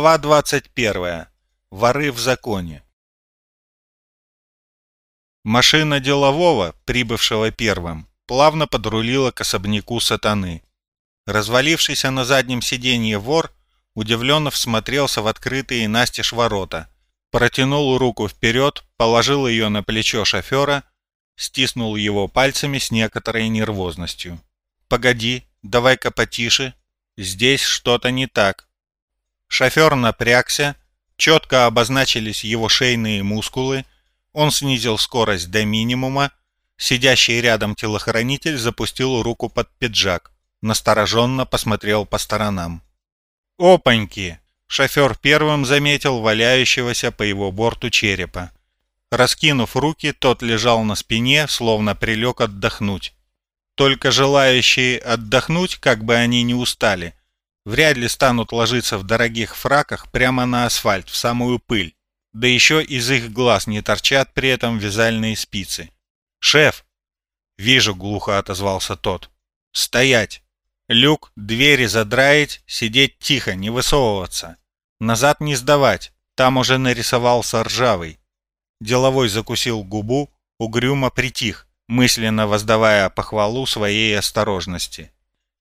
Глава 21. Воры в законе. Машина делового, прибывшего первым, плавно подрулила к особняку сатаны. Развалившийся на заднем сиденье вор удивленно всмотрелся в открытые настежь ворота, протянул руку вперед, положил ее на плечо шофера, стиснул его пальцами с некоторой нервозностью. «Погоди, давай-ка потише, здесь что-то не так». Шофер напрягся, четко обозначились его шейные мускулы, он снизил скорость до минимума, сидящий рядом телохранитель запустил руку под пиджак, настороженно посмотрел по сторонам. «Опаньки!» Шофер первым заметил валяющегося по его борту черепа. Раскинув руки, тот лежал на спине, словно прилег отдохнуть. Только желающие отдохнуть, как бы они ни устали, вряд ли станут ложиться в дорогих фраках прямо на асфальт, в самую пыль. Да еще из их глаз не торчат при этом вязальные спицы. «Шеф!» «Вижу», — глухо отозвался тот. «Стоять! Люк, двери задраить, сидеть тихо, не высовываться. Назад не сдавать, там уже нарисовался ржавый». Деловой закусил губу, угрюмо притих, мысленно воздавая похвалу своей осторожности.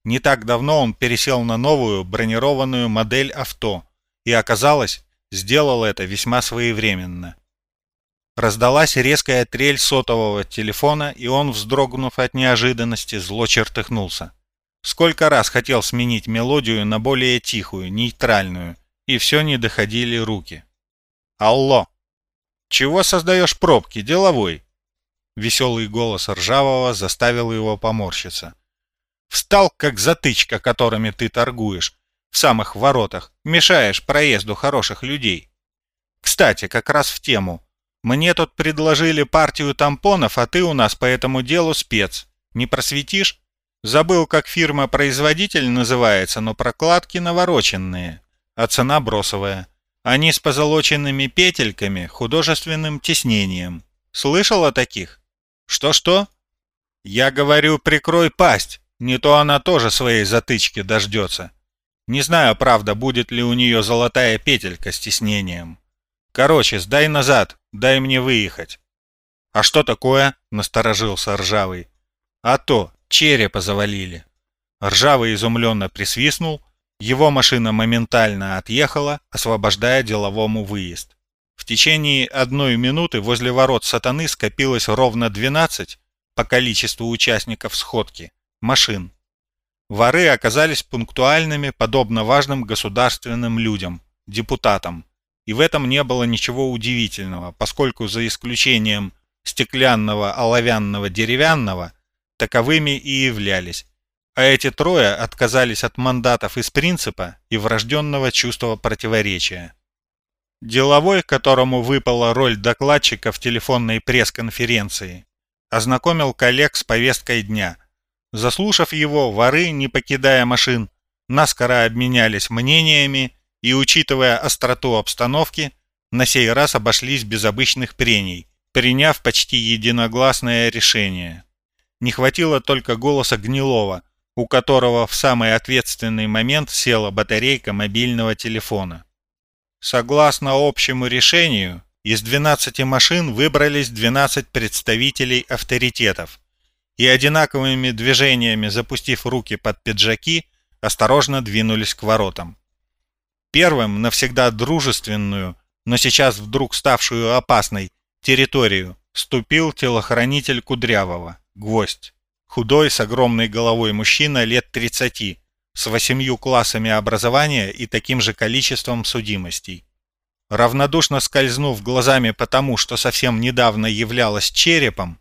Не так давно он пересел на новую бронированную модель авто и, оказалось, сделал это весьма своевременно. Раздалась резкая трель сотового телефона, и он, вздрогнув от неожиданности, зло чертыхнулся. Сколько раз хотел сменить мелодию на более тихую, нейтральную, и все не доходили руки. «Алло! Чего создаешь пробки, деловой?» Веселый голос Ржавого заставил его поморщиться. Встал, как затычка, которыми ты торгуешь, в самых воротах, мешаешь проезду хороших людей. Кстати, как раз в тему. Мне тут предложили партию тампонов, а ты у нас по этому делу спец. Не просветишь? Забыл, как фирма-производитель называется, но прокладки навороченные, а цена бросовая. Они с позолоченными петельками, художественным тиснением. Слышал о таких? Что-что? Я говорю, прикрой пасть. Не то она тоже своей затычки дождется. Не знаю, правда, будет ли у нее золотая петелька с тиснением. Короче, сдай назад, дай мне выехать. А что такое? Насторожился Ржавый. А то, черепа завалили. Ржавый изумленно присвистнул, его машина моментально отъехала, освобождая деловому выезд. В течение одной минуты возле ворот сатаны скопилось ровно 12 по количеству участников сходки машин. Воры оказались пунктуальными, подобно важным государственным людям, депутатам. И в этом не было ничего удивительного, поскольку за исключением стеклянного, оловянного, деревянного, таковыми и являлись. А эти трое отказались от мандатов из принципа и врожденного чувства противоречия. Деловой, которому выпала роль докладчика в телефонной пресс-конференции, ознакомил коллег с повесткой дня – Заслушав его, воры, не покидая машин, наскоро обменялись мнениями и, учитывая остроту обстановки, на сей раз обошлись без обычных прений, приняв почти единогласное решение. Не хватило только голоса Гнилова, у которого в самый ответственный момент села батарейка мобильного телефона. Согласно общему решению, из 12 машин выбрались 12 представителей авторитетов, и одинаковыми движениями запустив руки под пиджаки, осторожно двинулись к воротам. Первым навсегда дружественную, но сейчас вдруг ставшую опасной, территорию ступил телохранитель Кудрявого, гвоздь. Худой, с огромной головой мужчина лет 30, с восемью классами образования и таким же количеством судимостей. Равнодушно скользнув глазами по тому, что совсем недавно являлось черепом,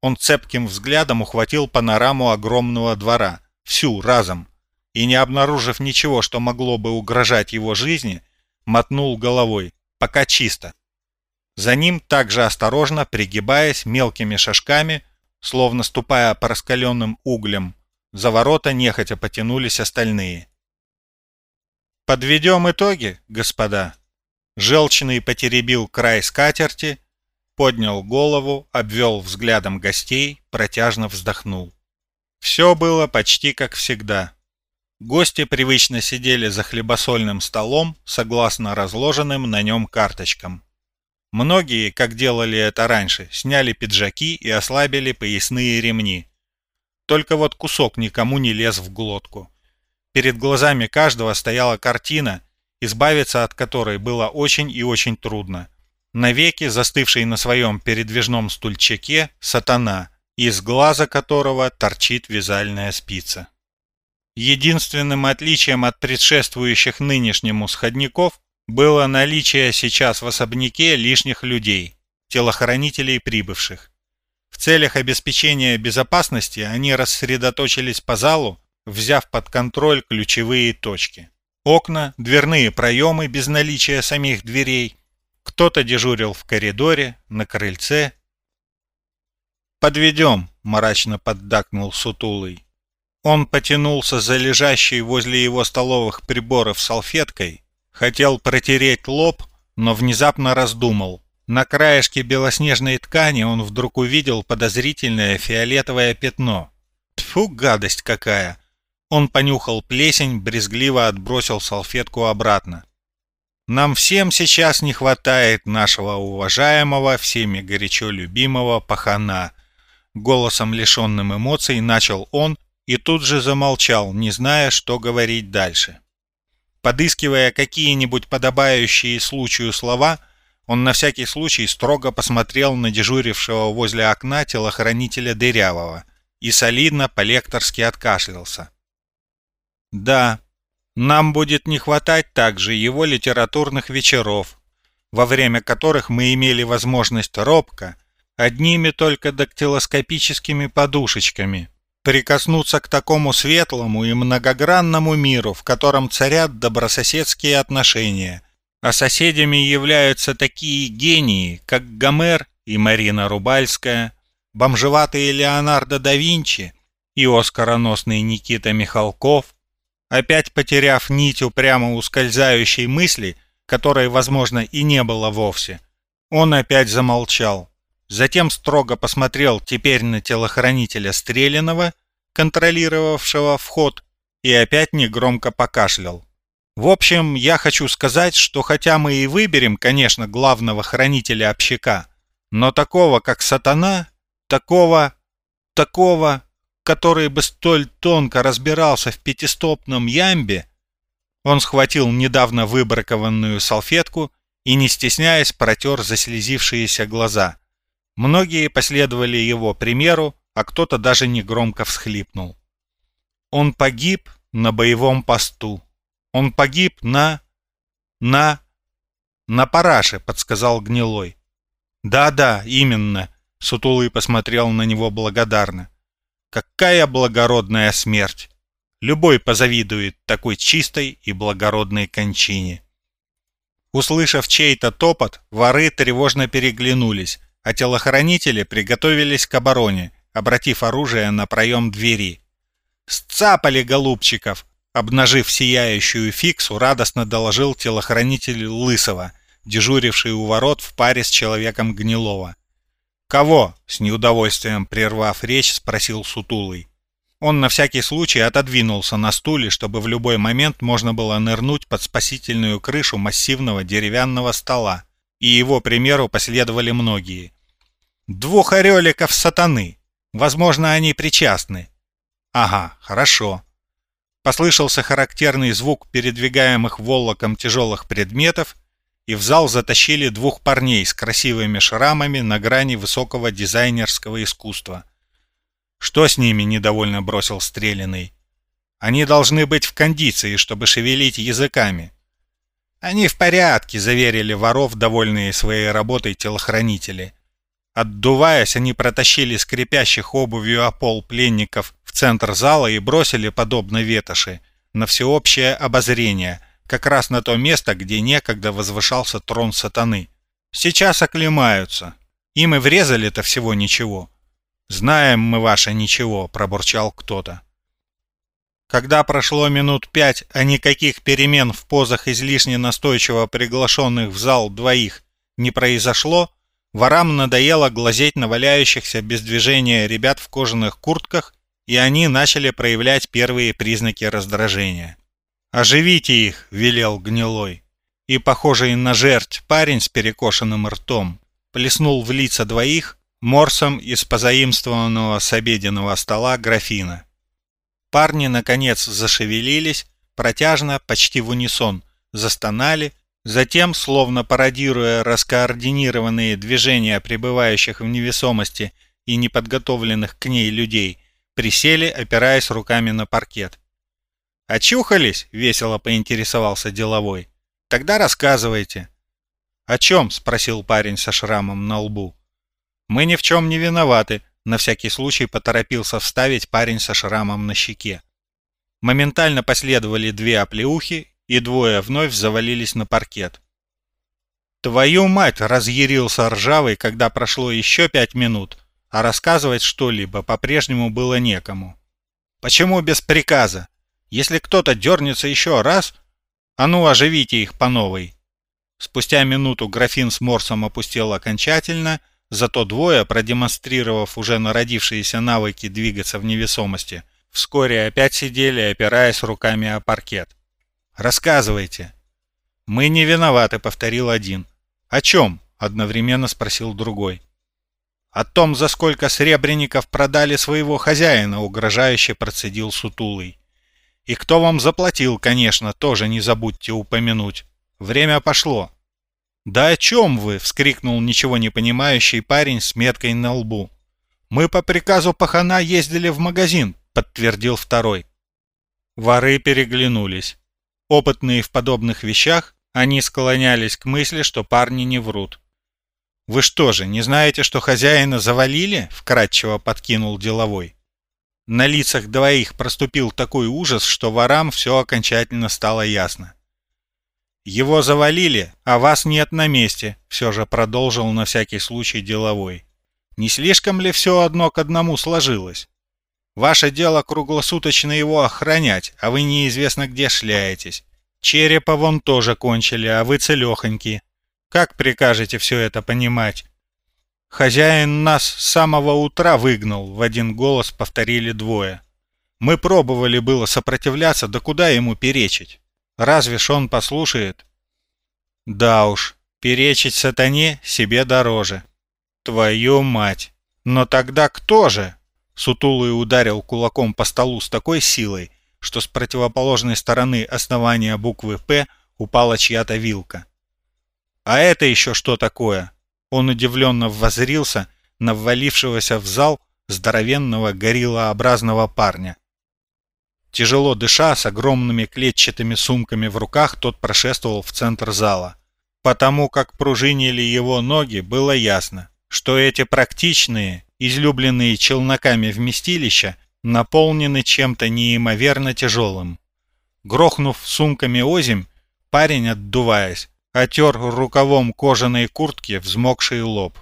он цепким взглядом ухватил панораму огромного двора, всю разом, и, не обнаружив ничего, что могло бы угрожать его жизни, мотнул головой, пока чисто. За ним также осторожно, пригибаясь мелкими шажками, словно ступая по раскаленным углям, за ворота нехотя потянулись остальные. «Подведем итоги, господа!» Желчный потеребил край скатерти поднял голову, обвел взглядом гостей, протяжно вздохнул. Все было почти как всегда. Гости привычно сидели за хлебосольным столом, согласно разложенным на нем карточкам. Многие, как делали это раньше, сняли пиджаки и ослабили поясные ремни. Только вот кусок никому не лез в глотку. Перед глазами каждого стояла картина, избавиться от которой было очень и очень трудно. Навеки застывший на своем передвижном стульчаке сатана, из глаза которого торчит вязальная спица. Единственным отличием от предшествующих нынешнему сходников было наличие сейчас в особняке лишних людей, телохранителей прибывших. В целях обеспечения безопасности они рассредоточились по залу, взяв под контроль ключевые точки. Окна, дверные проемы без наличия самих дверей. Кто-то дежурил в коридоре, на крыльце. «Подведем», — мрачно поддакнул Сутулый. Он потянулся за лежащей возле его столовых приборов салфеткой, Хотел протереть лоб, но внезапно раздумал. На краешке белоснежной ткани он вдруг увидел подозрительное фиолетовое пятно. Тьфу, гадость какая! Он понюхал плесень, брезгливо отбросил салфетку обратно. Нам всем сейчас не хватает нашего уважаемого, всеми горячо любимого пахана. Голосом лишенным эмоций начал он и тут же замолчал, не зная, что говорить дальше. Подыскивая какие-нибудь подобающие случаю слова, он на всякий случай строго посмотрел на дежурившего возле окна телохранителя Дырявого и солидно по-лекторски откашлялся. «Да, нам будет не хватать также его литературных вечеров, во время которых мы имели возможность робко, одними только дактилоскопическими подушечками, прикоснуться к такому светлому и многогранному миру, в котором царят добрососедские отношения, а соседями являются такие гении, как Гомер и Марина Рубальская, бомжеватый Леонардо да Винчи и оскароносный Никита Михалков, опять потеряв нить упрямо ускользающей мысли, которой, возможно, и не было вовсе, он опять замолчал. Затем строго посмотрел теперь на телохранителя Стреляного, контролировавшего вход, и опять негромко покашлял. В общем, я хочу сказать, что хотя мы и выберем, конечно, главного хранителя общака, но такого, как сатана, такого, такого, который бы столь тонко разбирался в пятистопном ямбе, он схватил недавно выбракованную салфетку и, не стесняясь, протер заслезившиеся глаза – Многие последовали его примеру, а кто-то даже негромко всхлипнул. Он погиб на боевом посту. Он погиб на... на... на параше, подсказал Гнилой. Да-да, именно, Сутулый посмотрел на него благодарно. Какая благородная смерть! Любой позавидует такой чистой и благородной кончине. Услышав чей-то топот, воры тревожно переглянулись, а телохранители приготовились к обороне, обратив оружие на проем двери. «Сцапали, голубчиков!» Обнажив сияющую фиксу, радостно доложил телохранитель Лысого, дежуривший у ворот в паре с человеком Гнилова. «Кого?» — с неудовольствием прервав речь, спросил Сутулый. Он на всякий случай отодвинулся на стуле, чтобы в любой момент можно было нырнуть под спасительную крышу массивного деревянного стола, и его примеру последовали многие. Двух ореликов сатаны. Возможно, они причастны. Ага, хорошо. Послышался характерный звук передвигаемых волоком тяжелых предметов, и в зал затащили двух парней с красивыми шрамами на грани высокого дизайнерского искусства. Что с ними недовольно бросил Стреляный? Они должны быть в кондиции, чтобы шевелить языками. Они в порядке, заверили воров, довольные своей работой телохранители. Отдуваясь, они протащили скрипящих обувью о пол пленников в центр зала и бросили, подобно ветоши, на всеобщее обозрение, как раз на то место, где некогда возвышался трон сатаны. Сейчас оклемаются. Им и врезали-то всего ничего. «Знаем мы ваше ничего», — пробурчал кто-то. Когда прошло минут пять, а никаких перемен в позах излишне настойчиво приглашенных в зал двоих не произошло, Ворам надоело глазеть на валяющихся без движения ребят в кожаных куртках и они начали проявлять первые признаки раздражения. «Оживите их!» — велел гнилой. И, похожий на жертв парень с перекошенным ртом, плеснул в лица двоих морсом из позаимствованного с обеденного стола графина. Парни, наконец, зашевелились, протяжно, почти в унисон, застонали, затем, словно пародируя раскоординированные движения пребывающих в невесомости и неподготовленных к ней людей, присели, опираясь руками на паркет. «Очухались?» — весело поинтересовался деловой. «Тогда рассказывайте». «О чем?» — спросил парень со шрамом на лбу. «Мы ни в чем не виноваты», — на всякий случай поторопился вставить парень со шрамом на щеке. Моментально последовали две оплеухи, и двое вновь завалились на паркет. «Твою мать!» — разъярился ржавый, когда прошло еще пять минут, а рассказывать что-либо по-прежнему было некому. «Почему без приказа? Если кто-то дернется еще раз, а ну оживите их по новой!» Спустя минуту графин с морсом опустел окончательно, зато двое, продемонстрировав уже народившиеся навыки двигаться в невесомости, вскоре опять сидели, опираясь руками о паркет. «Рассказывайте». «Мы не виноваты», — повторил один. «О чем?» — одновременно спросил другой. «О том, за сколько сребреников продали своего хозяина», — угрожающе процедил Сутулый. «И кто вам заплатил, конечно, тоже не забудьте упомянуть». Время пошло. «Да о чем вы?» — вскрикнул ничего не понимающий парень с меткой на лбу. «Мы по приказу пахана ездили в магазин», — подтвердил второй. Воры переглянулись. Опытные в подобных вещах, они склонялись к мысли, что парни не врут. «Вы что же, не знаете, что хозяина завалили?» — вкратчиво подкинул деловой. На лицах двоих проступил такой ужас, что ворам все окончательно стало ясно. «Его завалили, а вас нет на месте», — все же продолжил на всякий случай деловой. «Не слишком ли все одно к одному сложилось? Ваше дело круглосуточно его охранять, а вы неизвестно где шляетесь. Черепа вон тоже кончили, а вы целехоньки. Как прикажете все это понимать?» «Хозяин нас с самого утра выгнал», — в один голос повторили двое. «Мы пробовали было сопротивляться, да куда ему перечить?» Разве ж он послушает? Да уж, перечить сатане себе дороже. Твою мать! Но тогда кто же? Сутулый ударил кулаком по столу с такой силой, что с противоположной стороны основания буквы «П» упала чья-то вилка. «А это еще что такое?» Он удивленно воззрился на ввалившегося в зал здоровенного гориллообразного парня. Тяжело дыша, с огромными клетчатыми сумками в руках, тот прошествовал в центр зала. Потому как пружинили его ноги, было ясно, что эти практичные, излюбленные челноками вместилища, наполнены чем-то неимоверно тяжелым. Грохнув сумками озимь, парень, отдуваясь, отер рукавом кожаной куртки взмокший лоб.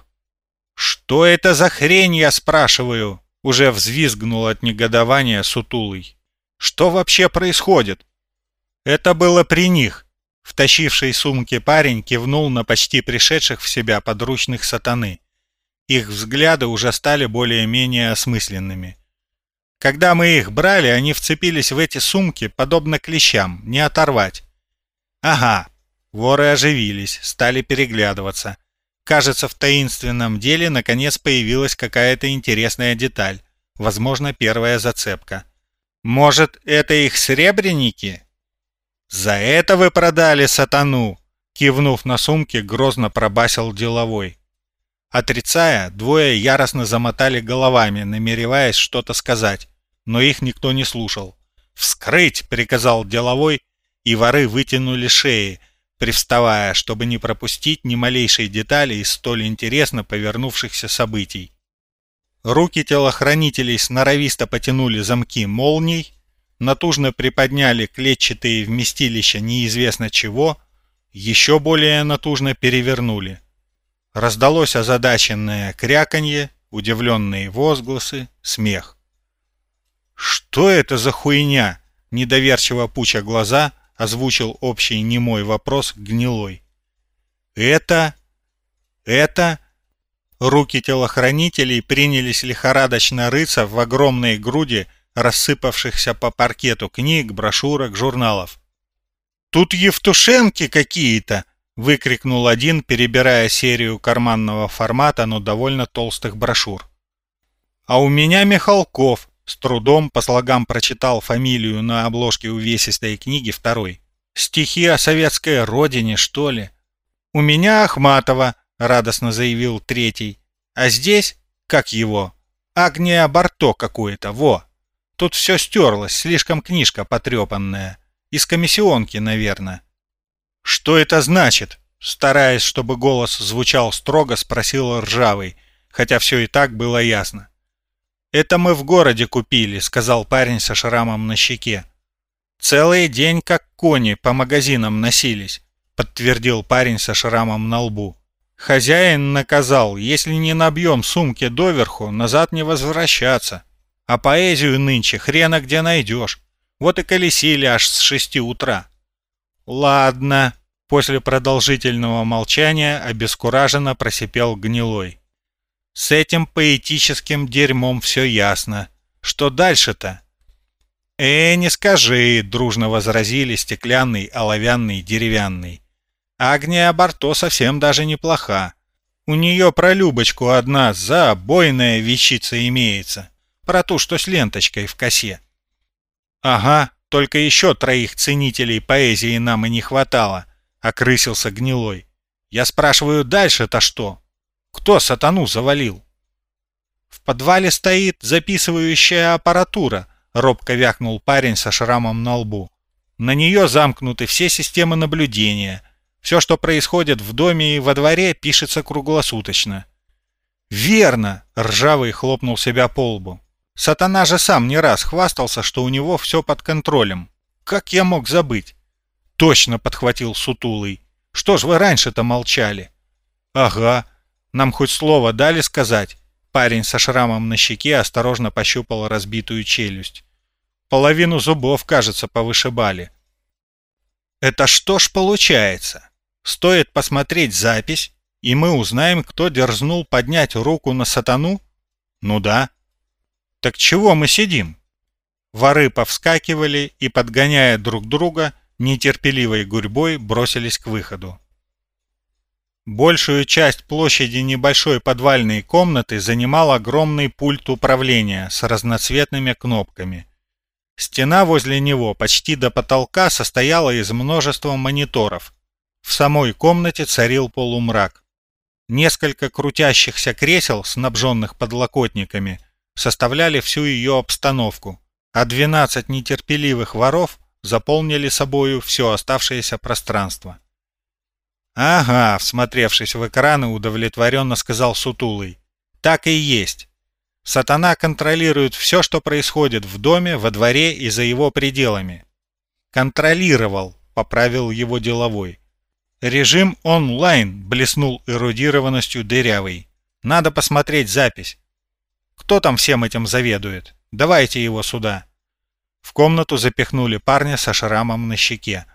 «Что это за хрень, я спрашиваю?» Уже взвизгнул от негодования сутулый. Что вообще происходит? Это было при них. Втащивший сумки парень кивнул на почти пришедших в себя подручных сатаны. Их взгляды уже стали более-менее осмысленными. Когда мы их брали, они вцепились в эти сумки, подобно клещам, не оторвать. Ага, воры оживились, стали переглядываться. Кажется, в таинственном деле наконец появилась какая-то интересная деталь, возможно, первая зацепка. Может, это их сребреники? За это вы продали сатану, кивнув на сумки, грозно пробасил деловой. Отрицая, двое яростно замотали головами, намереваясь что-то сказать, но их никто не слушал. «Вскрыть!» — приказал деловой, и воры вытянули шеи, привставая, чтобы не пропустить ни малейшей детали из столь интересно повернувшихся событий. Руки телохранителей сноровисто потянули замки молний, натужно приподняли клетчатые вместилища неизвестно чего, еще более натужно перевернули. Раздалось озадаченное кряканье, удивленные возгласы, смех. «Что это за хуйня?» — недоверчиво пуча глаза, озвучил общий немой вопрос гнилой. «Это... это...» Руки телохранителей принялись лихорадочно рыться в огромной груди рассыпавшихся по паркету книг, брошюрок, журналов. «Тут Евтушенки какие-то!» — выкрикнул один, перебирая серию карманного формата, но довольно толстых брошюр. «А у меня Михалков!» — с трудом по слогам прочитал фамилию на обложке увесистой книги второй. «Стихи о советской родине, что ли?» «У меня Ахматова!» — радостно заявил третий. «А здесь, как его, Агния Барто какое-то, во!» Тут все стерлось, слишком книжка потрепанная. Из комиссионки, наверное. «Что это значит?» Стараясь, чтобы голос звучал строго, спросил Ржавый, хотя все и так было ясно. «Это мы в городе купили», — сказал парень со шрамом на щеке. «Целый день как кони по магазинам носились», — подтвердил парень со шрамом на лбу. «Хозяин наказал, если не набьем сумки доверху, назад не возвращаться. А поэзию нынче хрена где найдешь. Вот и колесили аж с шести утра». «Ладно», — после продолжительного молчания обескураженно просипел гнилой. С этим поэтическим дерьмом все ясно. Что дальше-то? «Э, не скажи!» — дружно возразили стеклянный, оловянный, деревянный. Агния Барто совсем даже неплоха. У нее про Любочку одна забойная вещица имеется. Про ту, что с ленточкой в косе. Ага, только еще троих ценителей поэзии нам и не хватало, — окрысился гнилой. Я спрашиваю, дальше-то что? Кто сатану завалил? В подвале стоит записывающая аппаратура, робко вякнул парень со шрамом на лбу. На нее замкнуты все системы наблюдения. Все, что происходит в доме и во дворе, пишется круглосуточно. «Верно!» — ржавый хлопнул себя по лбу. «Сатана же сам не раз хвастался, что у него все под контролем. Как я мог забыть?» «Точно!» — подхватил Сутулый. «Что ж вы раньше-то молчали?» «Ага. Нам хоть слово дали сказать?» Парень со шрамом на щеке осторожно пощупал разбитую челюсть. Половину зубов, кажется, повышибали. Это что ж получается? Стоит посмотреть запись, и мы узнаем, кто дерзнул поднять руку на сатану? Ну да. Так чего мы сидим? Воры повскакивали и, подгоняя друг друга, нетерпеливой гурьбой бросились к выходу. Большую часть площади небольшой подвальной комнаты занимал огромный пульт управления с разноцветными кнопками. Стена возле него почти до потолка состояла из множества мониторов. В самой комнате царил полумрак. Несколько крутящихся кресел, снабженных подлокотниками, составляли всю ее обстановку, а 12 нетерпеливых воров заполнили собою все оставшееся пространство. «Ага», — всмотревшись в экраны, удовлетворенно сказал Сутулый. «Так и есть. Сатана контролирует все, что происходит в доме, во дворе и за его пределами». «Контролировал», — поправил его деловой. «Режим онлайн», — блеснул эрудированностью дырявый. «Надо посмотреть запись. Кто там всем этим заведует? Давайте его сюда». В комнату запихнули парня со шрамом на щеке.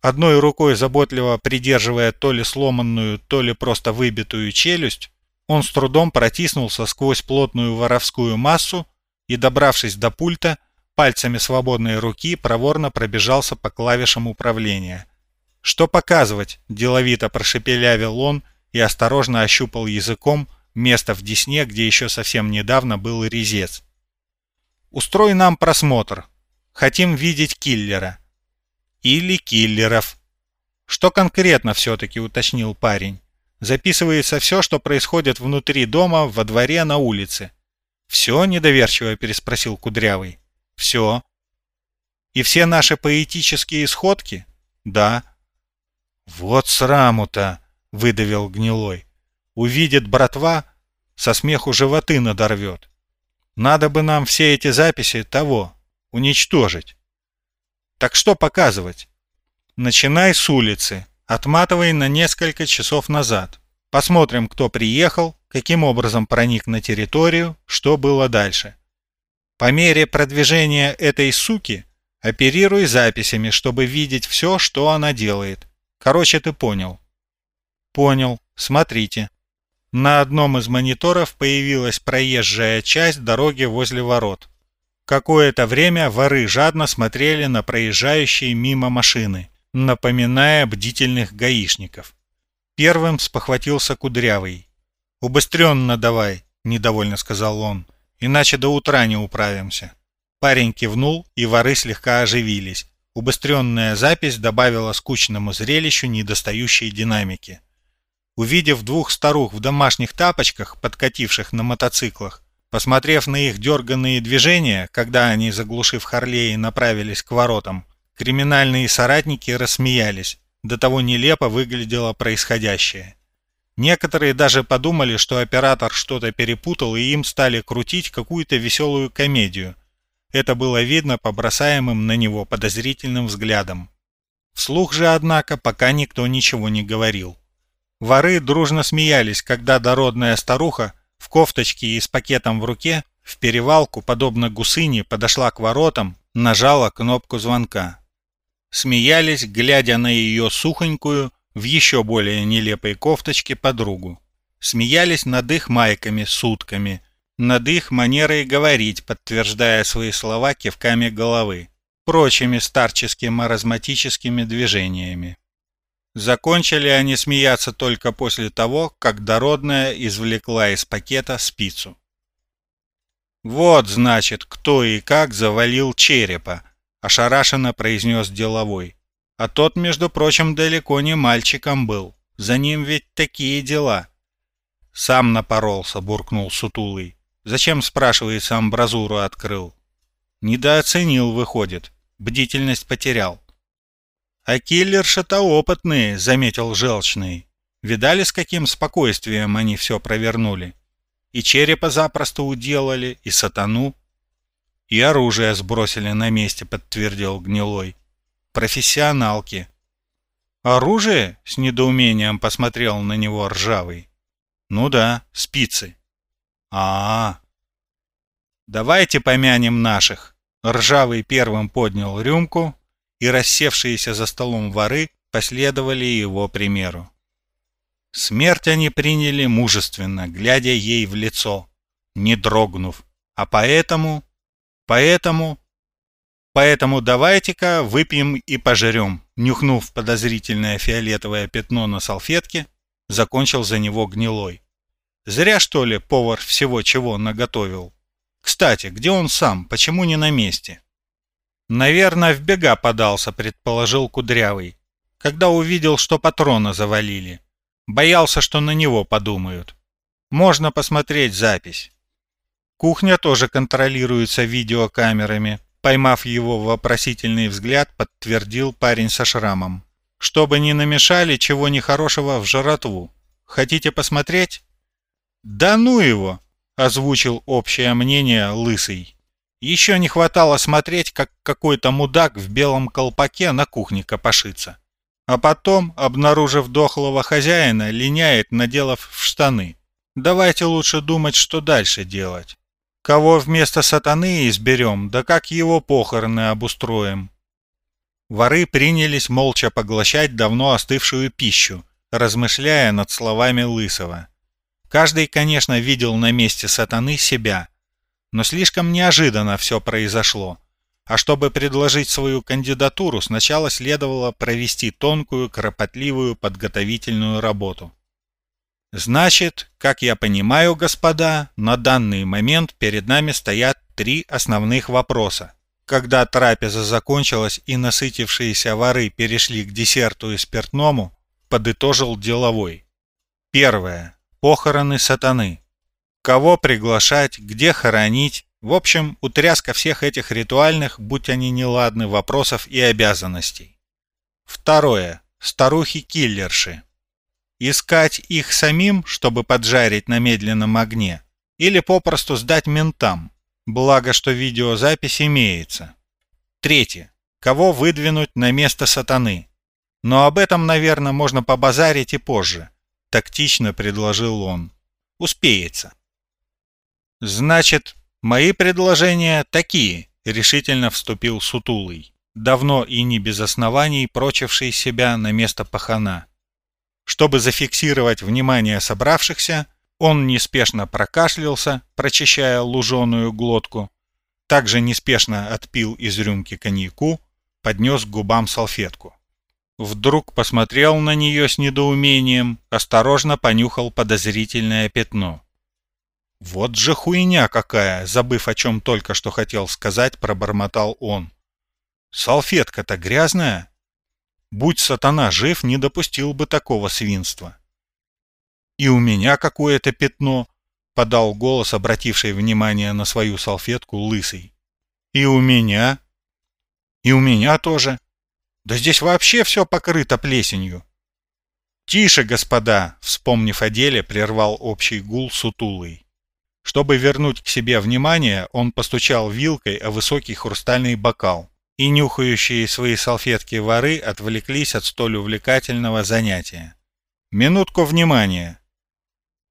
Одной рукой заботливо придерживая то ли сломанную, то ли просто выбитую челюсть, он с трудом протиснулся сквозь плотную воровскую массу и, добравшись до пульта, пальцами свободной руки проворно пробежался по клавишам управления. «Что показывать?» – деловито прошепелявил он и осторожно ощупал языком место в десне, где еще совсем недавно был резец. «Устрой нам просмотр. Хотим видеть киллера». Или киллеров. Что конкретно все-таки уточнил парень? Записывается все, что происходит внутри дома, во дворе, на улице. «Все?» – недоверчиво переспросил Кудрявый. «Все». «И все наши поэтические сходки?» «Да». «Вот сраму-то!» – выдавил Гнилой. «Увидит братва, со смеху животы надорвет. Надо бы нам все эти записи того, уничтожить. Так что показывать? Начинай с улицы. Отматывай на несколько часов назад. Посмотрим, кто приехал, каким образом проник на территорию, что было дальше. По мере продвижения этой суки оперируй записями, чтобы видеть все, что она делает. Короче, ты понял. Понял. Смотрите. На одном из мониторов появилась проезжая часть дороги возле ворот. Какое-то время воры жадно смотрели на проезжающие мимо машины, напоминая бдительных гаишников. Первым спохватился Кудрявый. «Убыстренно давай», — недовольно сказал он, — «иначе до утра не управимся». Парень кивнул, и воры слегка оживились. Убыстренная запись добавила скучному зрелищу недостающей динамики. Увидев двух старух в домашних тапочках, подкативших на мотоциклах, посмотрев на их дерганные движения, когда они, заглушив Харлеи, направились к воротам, криминальные соратники рассмеялись. До того нелепо выглядело происходящее. Некоторые даже подумали, что оператор что-то перепутал и им стали крутить какую-то веселую комедию. Это было видно по бросаемым на него подозрительным взглядам. Вслух же, однако, пока никто ничего не говорил. Воры дружно смеялись, когда дородная старуха в кофточке и с пакетом в руке в перевалку, подобно гусыне, подошла к воротам, нажала кнопку звонка. Смеялись, глядя на ее сухонькую, в еще более нелепой кофточке подругу. Смеялись над их майками, сутками, над их манерой говорить, подтверждая свои слова кивками головы, прочими старчески-маразматическими движениями. Закончили они смеяться только после того, как дородная извлекла из пакета спицу. «Вот, значит, кто и как завалил черепа», — ошарашенно произнес деловой. «А тот, между прочим, далеко не мальчиком был. За ним ведь такие дела». «Сам напоролся», — буркнул сутулый. «Зачем, спрашивается, амбразуру открыл?» «Недооценил, выходит. Бдительность потерял». «А киллерши-то опытные», — заметил Желчный. «Видали, с каким спокойствием они все провернули? И черепа запросто уделали, и сатану». «И оружие сбросили на месте», — подтвердил Гнилой. «Профессионалки». «Оружие?» — с недоумением посмотрел на него Ржавый. «Ну да, спицы». А, -а, а «Давайте помянем наших». Ржавый первым поднял рюмку, и рассевшиеся за столом воры последовали его примеру. Смерть они приняли мужественно, глядя ей в лицо, не дрогнув. А поэтому... Поэтому... Поэтому давайте-ка выпьем и пожрем. Нюхнув подозрительное фиолетовое пятно на салфетке, закончил за него гнилой. Зря, что ли, повар всего чего наготовил. Кстати, где он сам, почему не на месте? «Наверное, в бега подался», — предположил Кудрявый, когда увидел, что патрона завалили. Боялся, что на него подумают. Можно посмотреть запись. Кухня тоже контролируется видеокамерами. Поймав его вопросительный взгляд, подтвердил парень со шрамом. Чтобы не намешали чего нехорошего в жратву. Хотите посмотреть? Да ну его, озвучил общее мнение лысый. Еще не хватало смотреть, как какой-то мудак в белом колпаке на кухне копошится. А потом, обнаружив дохлого хозяина, линяет, наделав в штаны. Давайте лучше думать, что дальше делать. Кого вместо сатаны изберем, да как его похороны обустроим. Воры принялись молча поглощать давно остывшую пищу, размышляя над словами Лысого. Каждый, конечно, видел на месте сатаны себя – но слишком неожиданно все произошло. А чтобы предложить свою кандидатуру, сначала следовало провести тонкую, кропотливую подготовительную работу. Значит, как я понимаю, господа, на данный момент перед нами стоят три основных вопроса. Когда трапеза закончилась и насытившиеся воры перешли к десерту и спиртному, подытожил деловой. Первое. Похороны сатаны. Кого приглашать, где хоронить. В общем, утряска всех этих ритуальных, будь они неладны, вопросов и обязанностей. Второе. Старухи-киллерши. Искать их самим, чтобы поджарить на медленном огне, или попросту сдать ментам, благо что видеозапись имеется. Третье. Кого выдвинуть на место сатаны. Но об этом, наверное, можно побазарить и позже. Тактично предложил он. Успеется. «Значит, мои предложения такие», — решительно вступил Сутулый, давно и не без оснований прочивший себя на место пахана. Чтобы зафиксировать внимание собравшихся, он неспешно прокашлялся, прочищая луженую глотку, также неспешно отпил из рюмки коньяку, поднес к губам салфетку. Вдруг посмотрел на нее с недоумением, осторожно понюхал подозрительное пятно. «Вот же хуйня какая!» Забыв, о чем только что хотел сказать, пробормотал он. «Салфетка-то грязная?» Будь сатана жив, не допустил бы такого свинства. «И у меня какое-то пятно», — подал голос, обративший внимание на свою салфетку, лысый. «И у меня?» «И у меня тоже. Да здесь вообще все покрыто плесенью». «Тише, господа!» — вспомнив о деле, прервал общий гул сутулый. Чтобы вернуть к себе внимание, он постучал вилкой о высокий хрустальный бокал, и нюхающие свои салфетки воры отвлеклись от столь увлекательного занятия. «Минутку внимания!»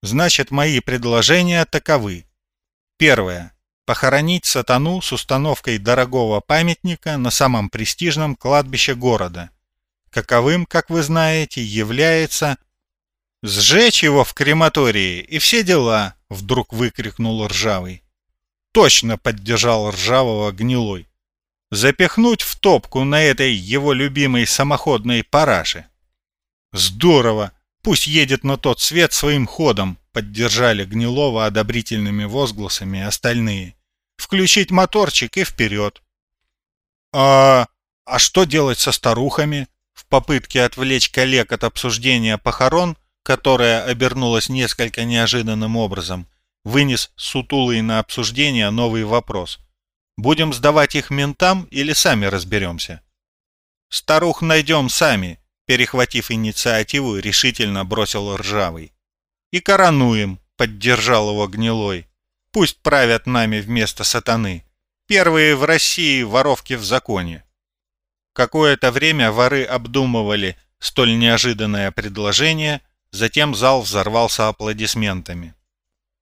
Значит, мои предложения таковы. Первое. Похоронить сатану с установкой дорогого памятника на самом престижном кладбище города. Каковым, как вы знаете, является «Сжечь его в крематории и все дела!» — вдруг выкрикнул Ржавый. «Точно!» — поддержал Ржавого Гнилой. «Запихнуть в топку на этой его любимой самоходной параше!» «Здорово! Пусть едет на тот свет своим ходом!» — поддержали Гнилова одобрительными возгласами остальные. «Включить моторчик и вперед!» «А... а что делать со старухами?» В попытке отвлечь коллег от обсуждения похорон которая обернулась несколько неожиданным образом, вынес сутулый на обсуждение новый вопрос. Будем сдавать их ментам или сами разберемся? Старух найдем сами, перехватив инициативу, решительно бросил ржавый. И коронуем, поддержал его гнилой. Пусть правят нами вместо сатаны. Первые в России воровки в законе. Какое-то время воры обдумывали столь неожиданное предложение, Затем зал взорвался аплодисментами.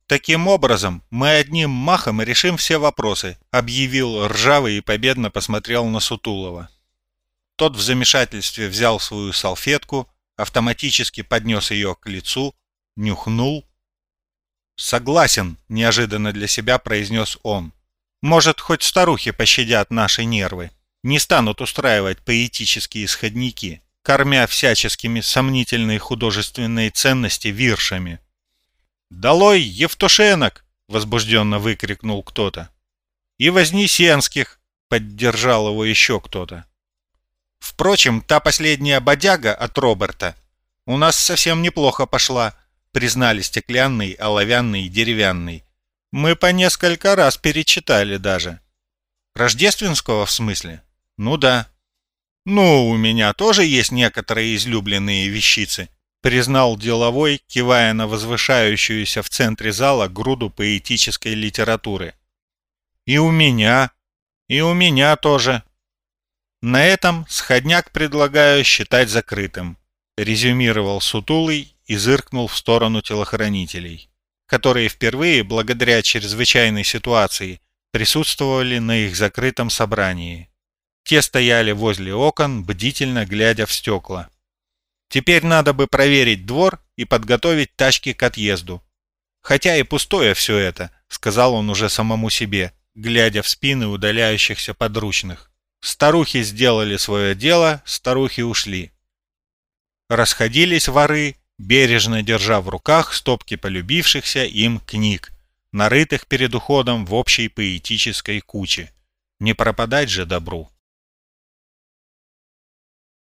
«Таким образом, мы одним махом решим все вопросы», объявил Ржавый и победно посмотрел на Сутулова. Тот в замешательстве взял свою салфетку, автоматически поднес ее к лицу, нюхнул. «Согласен», — неожиданно для себя произнес он. «Может, хоть старухи пощадят наши нервы, не станут устраивать поэтические исходники кормя всяческими сомнительные художественные ценности виршами. «Долой Евтушенок!» — возбужденно выкрикнул кто-то. «И Вознесенских!» — поддержал его еще кто-то. Впрочем, та последняя бодяга от Роберта у нас совсем неплохо пошла, признали стеклянный, оловянный и деревянный. Мы по несколько раз перечитали даже. Рождественского в смысле? Ну да. «Ну, у меня тоже есть некоторые излюбленные вещицы», признал деловой, кивая на возвышающуюся в центре зала груду поэтической литературы. «И у меня, и у меня тоже». На этом сходняк предлагаю считать закрытым, резюмировал Сутулый и зыркнул в сторону телохранителей, которые впервые, благодаря чрезвычайной ситуации, присутствовали на их закрытом собрании. Те стояли возле окон, бдительно глядя в стекла. Теперь надо бы проверить двор и подготовить тачки к отъезду. Хотя и пустое все это, сказал он уже самому себе, глядя в спины удаляющихся подручных. Старухи сделали свое дело, старухи ушли. Расходились воры, бережно держа в руках стопки полюбившихся им книг, нарытых перед уходом в общей поэтической куче. Не пропадать же добру.